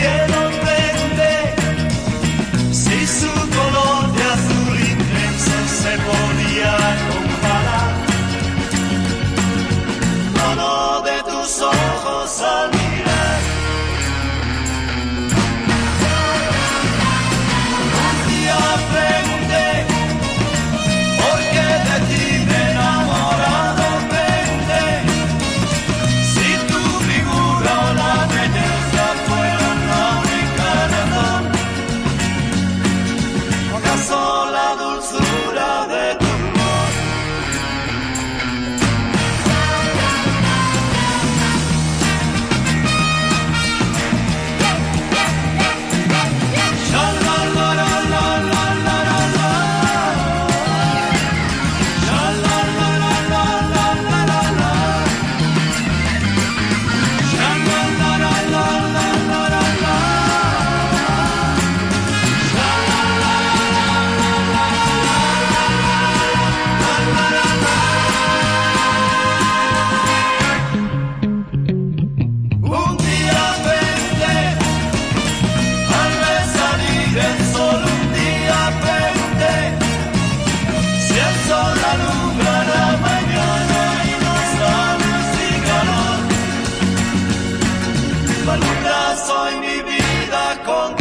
yeah. Hoy mi vida con